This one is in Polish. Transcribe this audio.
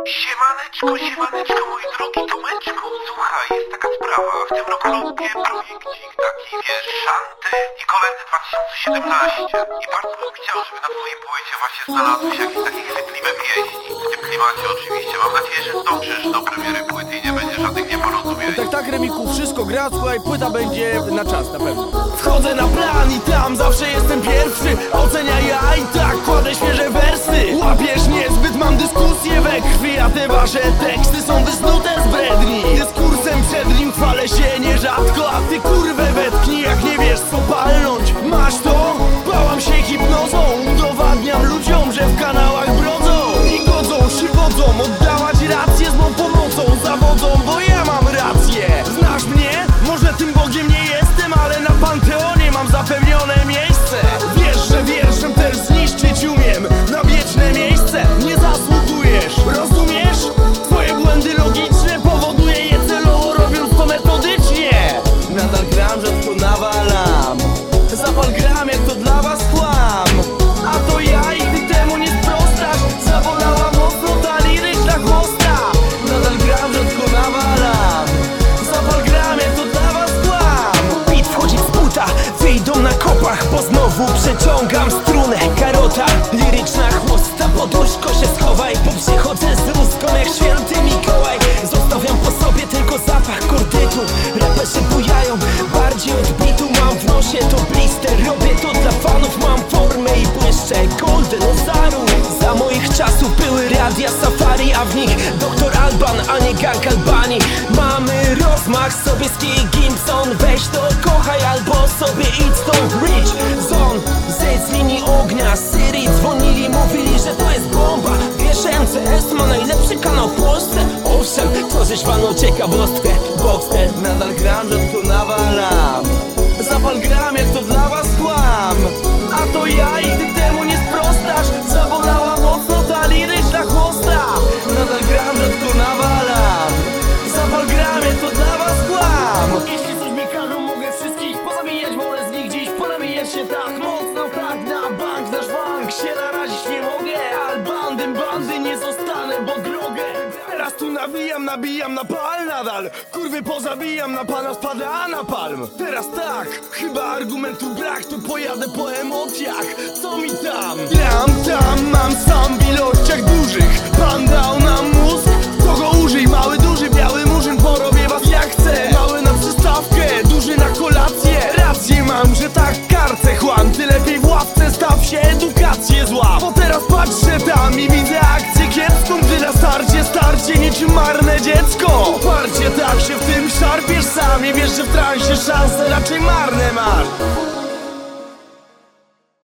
Siemaneczko, siemaneczko, mój drogi Tomeczku. Słuchaj, jest taka sprawa. W tym roku lubię projekcik taki, wiesz, szanty i kolendy 2017. I bardzo bym chciał, żeby na twojej płycie właśnie znalazły się jakieś takie chwytliwe pieśni. W tym klimacie oczywiście. Mam nadzieję, że zdążysz do premiery płyty i nie będzie żadnych nieporozumień. Tak, tak, Remiku, wszystko gra, słuchaj, płyta będzie na czas, na pewno. Wchodzę na plan i tam we krwi A te wasze teksty są wysnute z bredni Dyskursem przed nim chwalę się nierzadko A ty kurwę wetknij jak nie wiesz co palnąć kopach Bo znowu przeciągam strunę. Karota, liryczna chłosta Poduszko się schowaj, bo przychodzę z rózgą jak święty Mikołaj. Zostawiam po sobie tylko zapach kordytu Raperzy bujają, bardziej od bitu Mam w nosie to blister, robię to dla fanów. Mam formę i błyszczę, golden ozaru Za moich czasów były radia safari A w nich doktor Alban, a nie gang Albanii Mamy rozmach, sobieski i Gimson Weź to kochaj albo sobie idź najlepszy kanał w Polsce. Owszem, żeś panu ciekawostkę Boxster Nadal gram, że tu nawalam. Zapal gram, jak to dla was kłam. A to ja i ty temu nie sprostasz. Zabolała mocno ta liryczna chłosta Nadal gram, że tu nawalam. Zapal gram, jak to dla was kłam. Jeśli coś mi każą, mogę wszystkich pozabijać Wolę z nich dziś ponabijać się tak. Mocno Tak na bank, nasz bank się narazić nie mogę Ale bandym bandy nie zostanę, bo drogę. Teraz tu nawijam, nabijam na pal nadal. Kurwy pozabijam, na pana spada na palm. Teraz tak, chyba argumentu brak To pojadę po emocjach, co mi tam? Gram tam, mam sam w ilościach dużych. Pan dał nam mózg, to go użyj? Mały, duży, biały murzyn, porobię was jak chcę. Mały na przystawkę, duży na kolację. Rację mam, że tak transie szanse raczej marne masz